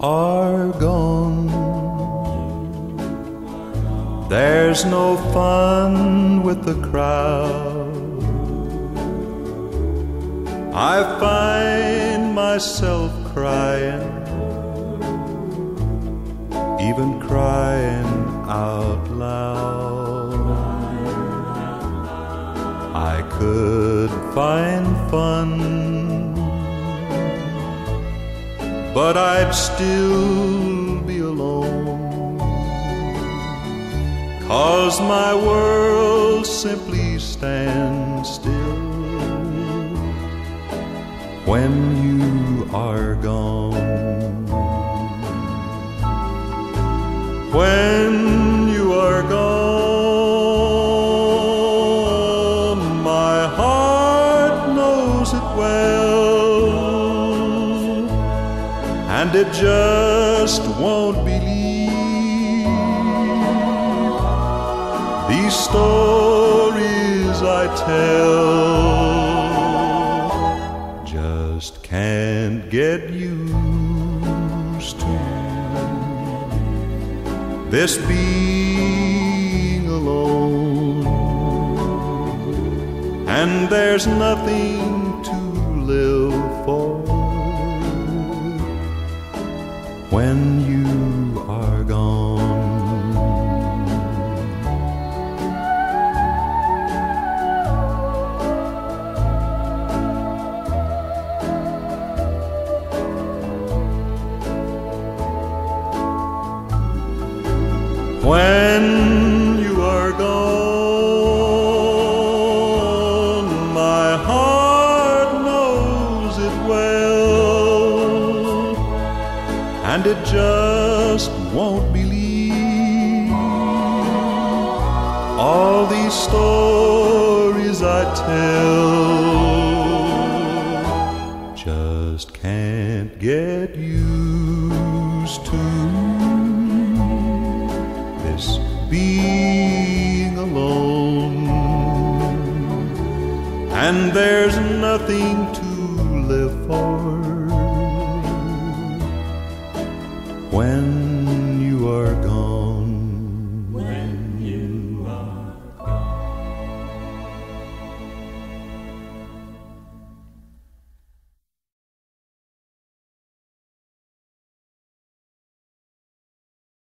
Are gone. There's no fun with the crowd. I find myself crying, even crying out loud. I could find fun but I'd still be alone. Cause my world simply stands still when you are gone. When you are gone, my heart knows it well, and it just won't believe these stories I tell. Just can't get used to this being alone, and there's nothing to live for when you are gone. When and it just won't believe all these stories I tell. Just can't get used to this being alone, and there's nothing to when you are gone.